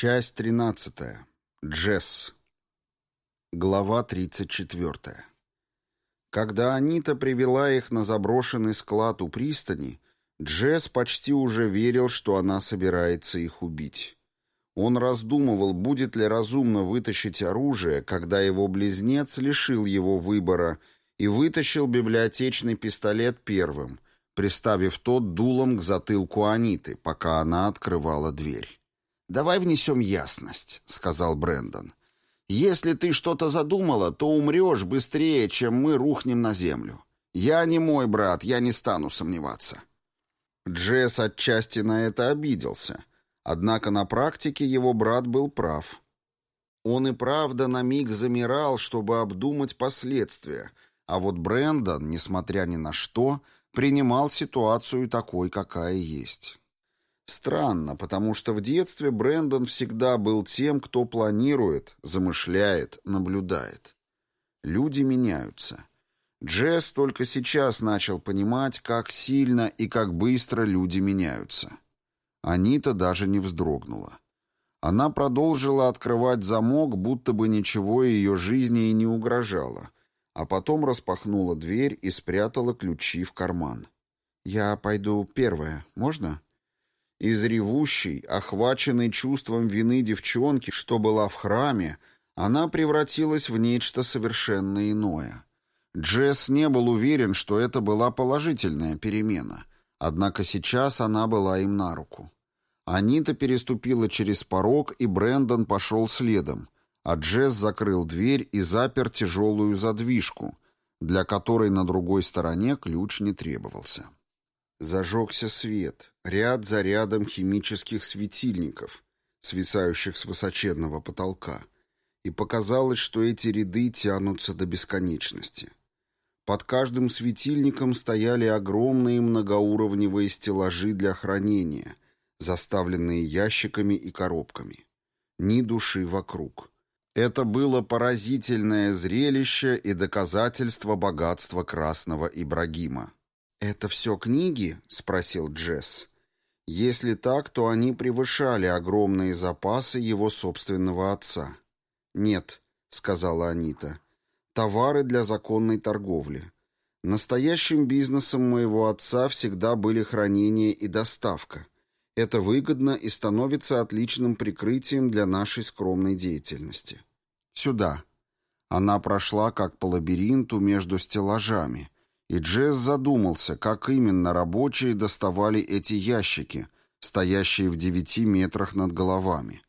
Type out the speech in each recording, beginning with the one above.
Часть 13. Джесс. Глава 34. Когда Анита привела их на заброшенный склад у пристани, Джесс почти уже верил, что она собирается их убить. Он раздумывал, будет ли разумно вытащить оружие, когда его близнец лишил его выбора и вытащил библиотечный пистолет первым, приставив тот дулом к затылку Аниты, пока она открывала дверь. «Давай внесем ясность», — сказал Брэндон. «Если ты что-то задумала, то умрешь быстрее, чем мы рухнем на землю. Я не мой брат, я не стану сомневаться». Джесс отчасти на это обиделся. Однако на практике его брат был прав. Он и правда на миг замирал, чтобы обдумать последствия, а вот Брэндон, несмотря ни на что, принимал ситуацию такой, какая есть. Странно, потому что в детстве Брэндон всегда был тем, кто планирует, замышляет, наблюдает. Люди меняются. Джесс только сейчас начал понимать, как сильно и как быстро люди меняются. Анита даже не вздрогнула. Она продолжила открывать замок, будто бы ничего ее жизни и не угрожало, а потом распахнула дверь и спрятала ключи в карман. «Я пойду первая, можно?» Из ревущей, охваченной чувством вины девчонки, что была в храме, она превратилась в нечто совершенно иное. Джесс не был уверен, что это была положительная перемена — Однако сейчас она была им на руку. Анита переступила через порог, и Брэндон пошел следом, а Джесс закрыл дверь и запер тяжелую задвижку, для которой на другой стороне ключ не требовался. Зажегся свет, ряд за рядом химических светильников, свисающих с высоченного потолка, и показалось, что эти ряды тянутся до бесконечности. Под каждым светильником стояли огромные многоуровневые стеллажи для хранения, заставленные ящиками и коробками. Ни души вокруг. Это было поразительное зрелище и доказательство богатства красного Ибрагима. «Это все книги?» — спросил Джесс. Если так, то они превышали огромные запасы его собственного отца. «Нет», — сказала Анита, — товары для законной торговли. Настоящим бизнесом моего отца всегда были хранение и доставка. Это выгодно и становится отличным прикрытием для нашей скромной деятельности. Сюда. Она прошла как по лабиринту между стеллажами, и Джесс задумался, как именно рабочие доставали эти ящики, стоящие в девяти метрах над головами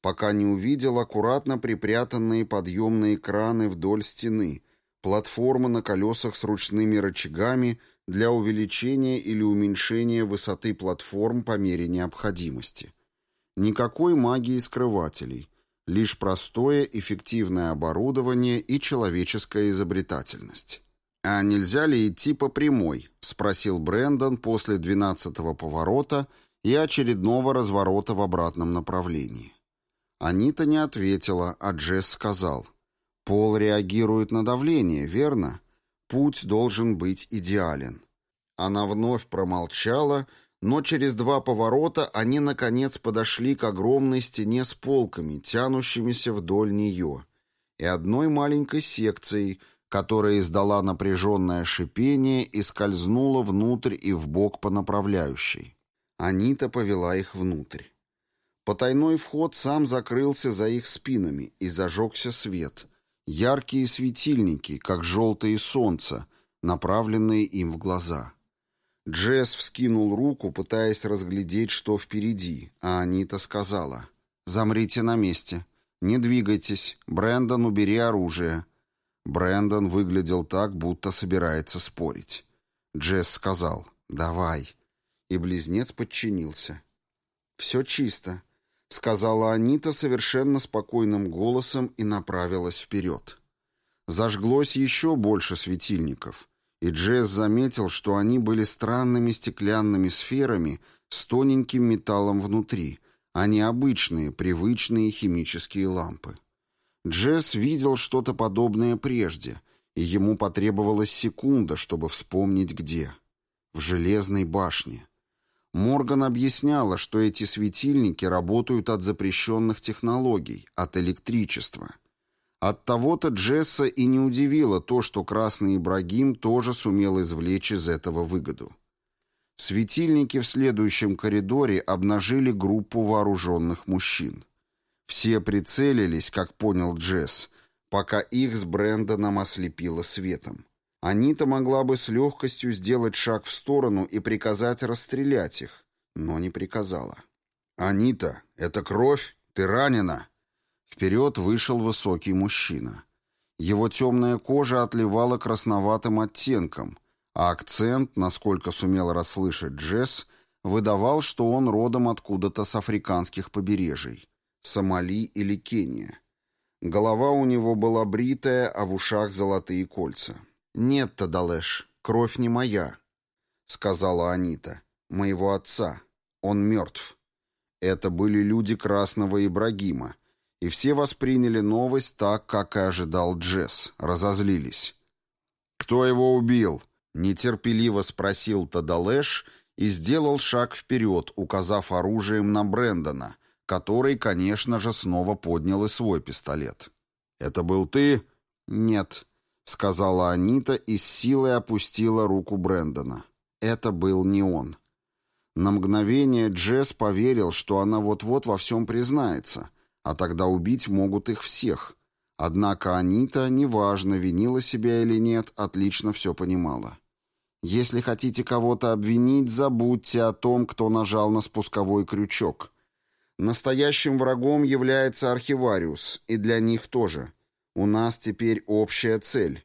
пока не увидел аккуратно припрятанные подъемные краны вдоль стены, платформы на колесах с ручными рычагами для увеличения или уменьшения высоты платформ по мере необходимости. Никакой магии скрывателей, лишь простое эффективное оборудование и человеческая изобретательность. «А нельзя ли идти по прямой?» — спросил Брэндон после двенадцатого поворота и очередного разворота в обратном направлении. Анита не ответила, а Джесс сказал. «Пол реагирует на давление, верно? Путь должен быть идеален». Она вновь промолчала, но через два поворота они, наконец, подошли к огромной стене с полками, тянущимися вдоль нее, и одной маленькой секцией, которая издала напряженное шипение и скользнула внутрь и вбок по направляющей. Анита повела их внутрь. Потайной вход сам закрылся за их спинами, и зажегся свет. Яркие светильники, как желтые солнца, направленные им в глаза. Джесс вскинул руку, пытаясь разглядеть, что впереди, а Анита сказала «Замрите на месте. Не двигайтесь. Брэндон, убери оружие». Брэндон выглядел так, будто собирается спорить. Джесс сказал «Давай». И близнец подчинился. «Все чисто. — сказала Анита совершенно спокойным голосом и направилась вперед. Зажглось еще больше светильников, и Джесс заметил, что они были странными стеклянными сферами с тоненьким металлом внутри, а не обычные, привычные химические лампы. Джесс видел что-то подобное прежде, и ему потребовалась секунда, чтобы вспомнить где. В железной башне. Морган объясняла, что эти светильники работают от запрещенных технологий, от электричества. От того-то Джесса и не удивило то, что Красный Ибрагим тоже сумел извлечь из этого выгоду. Светильники в следующем коридоре обнажили группу вооруженных мужчин. Все прицелились, как понял Джесс, пока их с Брэндоном ослепило светом. Анита могла бы с легкостью сделать шаг в сторону и приказать расстрелять их, но не приказала. «Анита, это кровь? Ты ранена?» Вперед вышел высокий мужчина. Его темная кожа отливала красноватым оттенком, а акцент, насколько сумел расслышать Джесс, выдавал, что он родом откуда-то с африканских побережий, Сомали или Кения. Голова у него была бритая, а в ушах золотые кольца. «Нет, Тадалеш, кровь не моя», — сказала Анита. «Моего отца. Он мертв». Это были люди Красного Ибрагима, и все восприняли новость так, как и ожидал Джесс, разозлились. «Кто его убил?» — нетерпеливо спросил Тадалеш и сделал шаг вперед, указав оружием на Брэндона, который, конечно же, снова поднял и свой пистолет. «Это был ты?» «Нет», сказала Анита и с силой опустила руку Брэндона. Это был не он. На мгновение Джесс поверил, что она вот-вот во всем признается, а тогда убить могут их всех. Однако Анита, неважно, винила себя или нет, отлично все понимала. Если хотите кого-то обвинить, забудьте о том, кто нажал на спусковой крючок. Настоящим врагом является архивариус, и для них тоже – у нас теперь общая цель.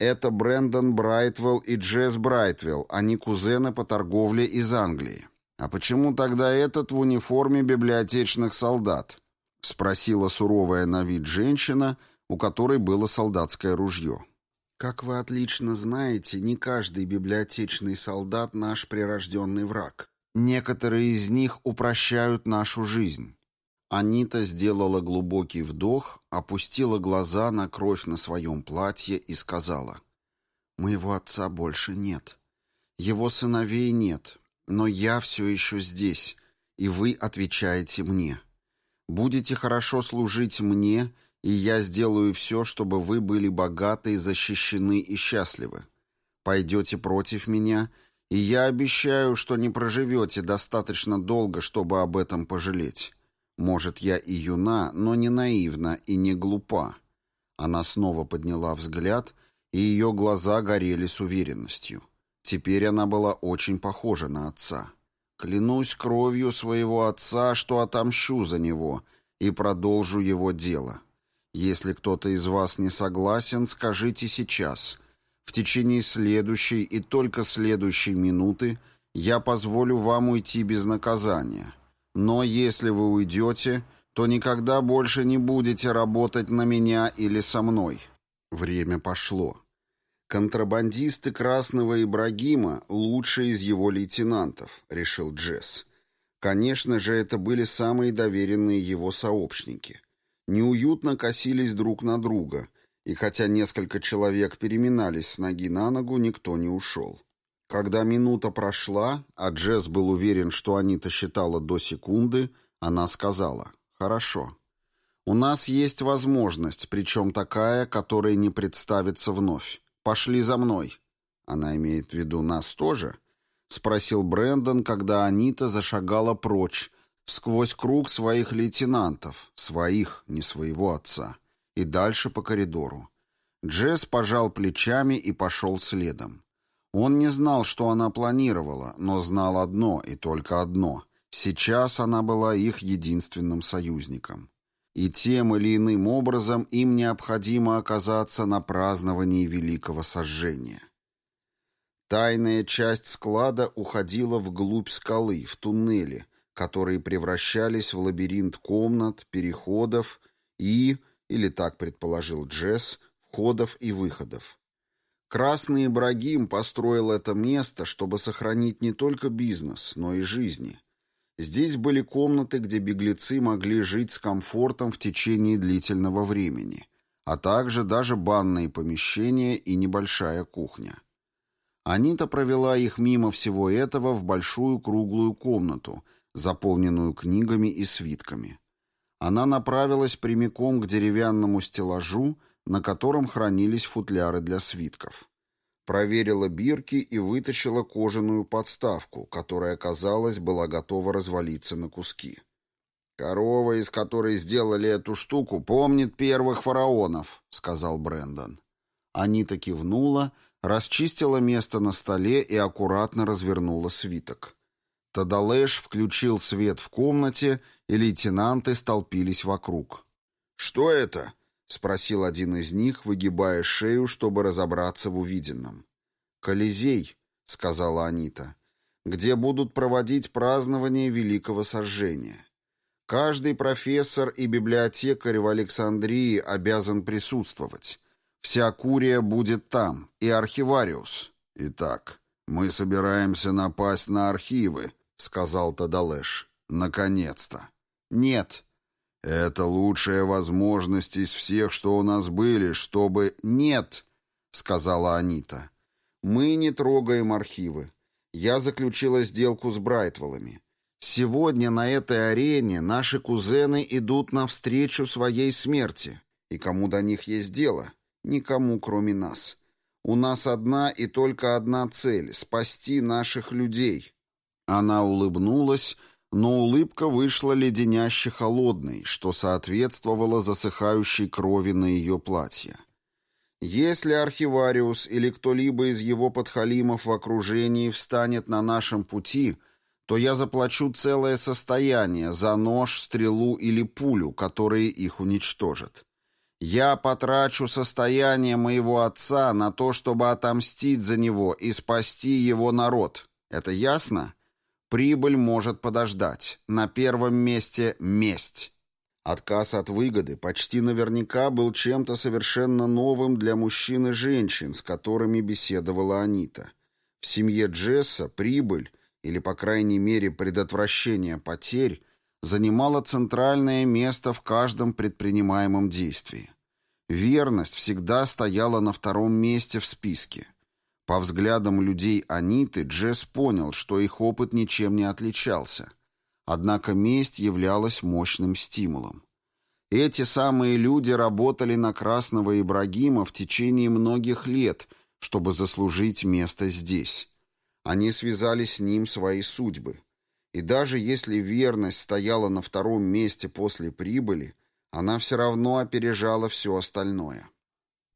Это Брэндон Брайтвелл и Джесс Брайтвелл, они кузены по торговле из Англии. А почему тогда этот в униформе библиотечных солдат? Спросила суровая на вид женщина, у которой было солдатское ружье. Как вы отлично знаете, не каждый библиотечный солдат наш прирожденный враг. Некоторые из них упрощают нашу жизнь. Анита сделала глубокий вдох, опустила глаза на кровь на своем платье и сказала, «Моего отца больше нет. Его сыновей нет, но я все еще здесь, и вы отвечаете мне. Будете хорошо служить мне, и я сделаю все, чтобы вы были богаты, защищены и счастливы. Пойдете против меня, и я обещаю, что не проживете достаточно долго, чтобы об этом пожалеть». Может, я и юна, но не наивна и не глупа. Она снова подняла взгляд, и ее глаза горели с уверенностью. Теперь она была очень похожа на отца. Клянусь кровью своего отца, что отомщу за него и продолжу его дело. Если кто-то из вас не согласен, скажите сейчас. В течение следующей и только следующей минуты я позволю вам уйти без наказания. Но если вы уйдете, то никогда больше не будете работать на меня или со мной. Время пошло. Контрабандисты Красного Ибрагима — лучшие из его лейтенантов, решил Джесс. Конечно же, это были самые доверенные его сообщники. Неуютно косились друг на друга, и хотя несколько человек переминались с ноги на ногу, никто не ушел. Когда минута прошла, а Джесс был уверен, что Анита считала до секунды, она сказала «Хорошо. У нас есть возможность, причем такая, которая не представится вновь. Пошли за мной». Она имеет в виду нас тоже? Спросил Брэндон, когда Анита зашагала прочь, сквозь круг своих лейтенантов, своих, не своего отца, и дальше по коридору. Джесс пожал плечами и пошел следом. Он не знал, что она планировала, но знал одно и только одно. Сейчас она была их единственным союзником. И тем или иным образом им необходимо оказаться на праздновании Великого Сожжения. Тайная часть склада уходила вглубь скалы, в туннели, которые превращались в лабиринт комнат, переходов и, или так предположил Джесс, входов и выходов. Красный Ибрагим построил это место, чтобы сохранить не только бизнес, но и жизни. Здесь были комнаты, где беглецы могли жить с комфортом в течение длительного времени, а также даже банные помещения и небольшая кухня. Анита провела их мимо всего этого в большую круглую комнату, заполненную книгами и свитками. Она направилась прямиком к деревянному стеллажу, на котором хранились футляры для свитков. Проверила бирки и вытащила кожаную подставку, которая, казалось, была готова развалиться на куски. «Корова, из которой сделали эту штуку, помнит первых фараонов», — сказал Брендон. Анита кивнула, расчистила место на столе и аккуратно развернула свиток. Тадалеш включил свет в комнате, и лейтенанты столпились вокруг. «Что это?» — спросил один из них, выгибая шею, чтобы разобраться в увиденном. «Колизей», — сказала Анита, — «где будут проводить празднование Великого Сожжения». Каждый профессор и библиотекарь в Александрии обязан присутствовать. Вся Курия будет там, и архивариус. Итак, мы собираемся напасть на архивы, сказал Тадалеш. Наконец-то. Нет. Это лучшая возможность из всех, что у нас были, чтобы... Нет, сказала Анита. Мы не трогаем архивы. Я заключила сделку с Брайтвеллами. Сегодня на этой арене наши кузены идут навстречу своей смерти. И кому до них есть дело? Никому, кроме нас. У нас одна и только одна цель — спасти наших людей. Она улыбнулась, но улыбка вышла леденяще холодной, что соответствовало засыхающей крови на ее платье. Если архивариус или кто-либо из его подхалимов в окружении встанет на нашем пути — то я заплачу целое состояние за нож, стрелу или пулю, которые их уничтожат. Я потрачу состояние моего отца на то, чтобы отомстить за него и спасти его народ. Это ясно? Прибыль может подождать. На первом месте месть. Отказ от выгоды почти наверняка был чем-то совершенно новым для мужчин и женщин, с которыми беседовала Анита. В семье Джесса прибыль или, по крайней мере, предотвращение потерь, занимала центральное место в каждом предпринимаемом действии. Верность всегда стояла на втором месте в списке. По взглядам людей Аниты, Джесс понял, что их опыт ничем не отличался. Однако месть являлась мощным стимулом. Эти самые люди работали на Красного Ибрагима в течение многих лет, чтобы заслужить место здесь. Они связали с ним свои судьбы. И даже если верность стояла на втором месте после прибыли, она все равно опережала все остальное.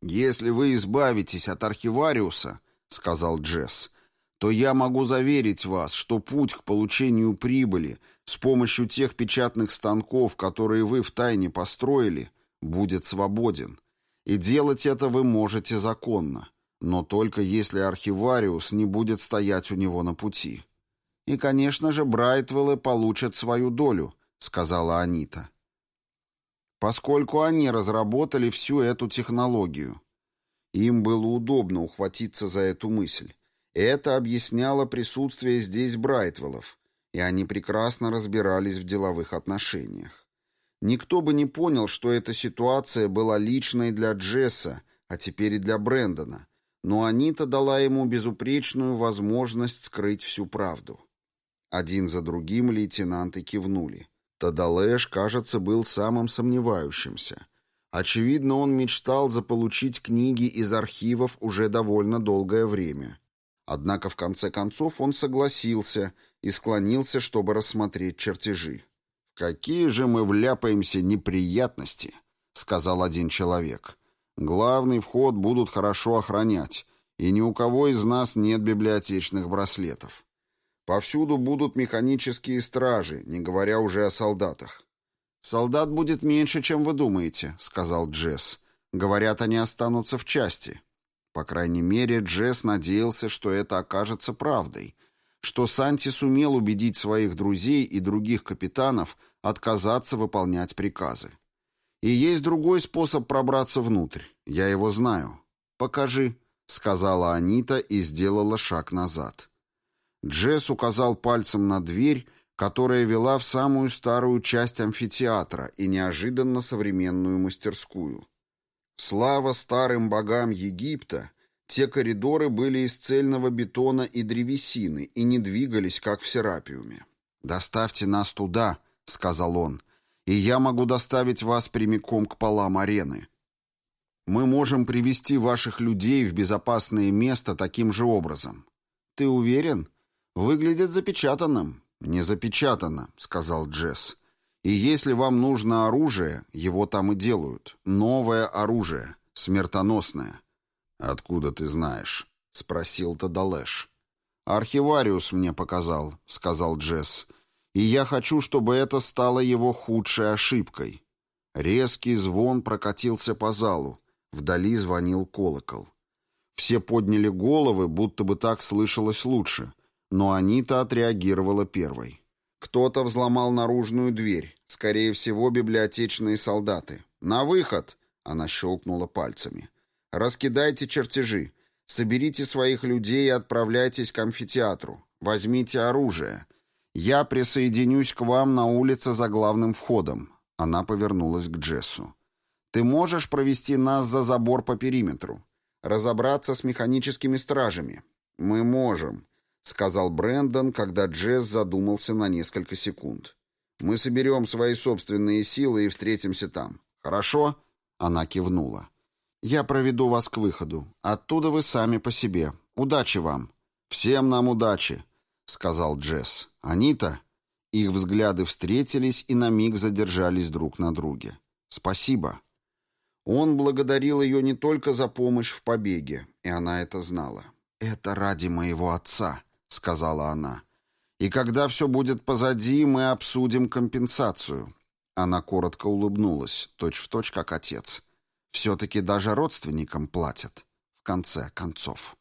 «Если вы избавитесь от архивариуса», — сказал Джесс, «то я могу заверить вас, что путь к получению прибыли с помощью тех печатных станков, которые вы втайне построили, будет свободен. И делать это вы можете законно но только если архивариус не будет стоять у него на пути. И, конечно же, Брайтвеллы получат свою долю, сказала Анита. Поскольку они разработали всю эту технологию. Им было удобно ухватиться за эту мысль. Это объясняло присутствие здесь Брайтвеллов, и они прекрасно разбирались в деловых отношениях. Никто бы не понял, что эта ситуация была личной для Джесса, а теперь и для Брэндона, но Анита дала ему безупречную возможность скрыть всю правду. Один за другим лейтенанты кивнули. Тадалеш, кажется, был самым сомневающимся. Очевидно, он мечтал заполучить книги из архивов уже довольно долгое время. Однако, в конце концов, он согласился и склонился, чтобы рассмотреть чертежи. «Какие же мы вляпаемся неприятности!» — сказал один человек. Главный вход будут хорошо охранять, и ни у кого из нас нет библиотечных браслетов. Повсюду будут механические стражи, не говоря уже о солдатах. «Солдат будет меньше, чем вы думаете», — сказал Джесс. «Говорят, они останутся в части». По крайней мере, Джесс надеялся, что это окажется правдой, что Санти сумел убедить своих друзей и других капитанов отказаться выполнять приказы. И есть другой способ пробраться внутрь. Я его знаю. Покажи, сказала Анита и сделала шаг назад. Джесс указал пальцем на дверь, которая вела в самую старую часть амфитеатра и неожиданно современную мастерскую. Слава старым богам Египта, Те коридоры были из цельного бетона и древесины и не двигались, как в Серапиуме. «Доставьте нас туда», — сказал он, — «и я могу доставить вас прямиком к полам арены. Мы можем привести ваших людей в безопасное место таким же образом». «Ты уверен? Выглядит запечатанным». «Не запечатано», — сказал Джесс. «И если вам нужно оружие, его там и делают. Новое оружие, смертоносное». «Откуда ты знаешь?» — спросил Тадалеш. «Архивариус мне показал», — сказал Джесс. «И я хочу, чтобы это стало его худшей ошибкой». Резкий звон прокатился по залу. Вдали звонил колокол. Все подняли головы, будто бы так слышалось лучше, но Анита отреагировала первой. Кто-то взломал наружную дверь, скорее всего, библиотечные солдаты. «На выход!» — она щелкнула пальцами. Раскидайте чертежи. Соберите своих людей и отправляйтесь к амфитеатру. Возьмите оружие. Я присоединюсь к вам на улице за главным входом. Она повернулась к Джессу. Ты можешь провести нас за забор по периметру? Разобраться с механическими стражами? Мы можем, сказал Брэндон, когда Джесс задумался на несколько секунд. Мы соберем свои собственные силы и встретимся там. Хорошо? Она кивнула. Я проведу вас к выходу. Оттуда вы сами по себе. Удачи вам. Всем нам удачи, сказал Джесс. Анита? Их взгляды встретились и на миг задержались друг на друге. Спасибо. Он благодарил ее не только за помощь в побеге, и она это знала. «Это ради моего отца», — сказала она. «И когда все будет позади, мы обсудим компенсацию». Она коротко улыбнулась, точь-в-точь, точь, как отец. Все-таки даже родственникам платят, в конце концов.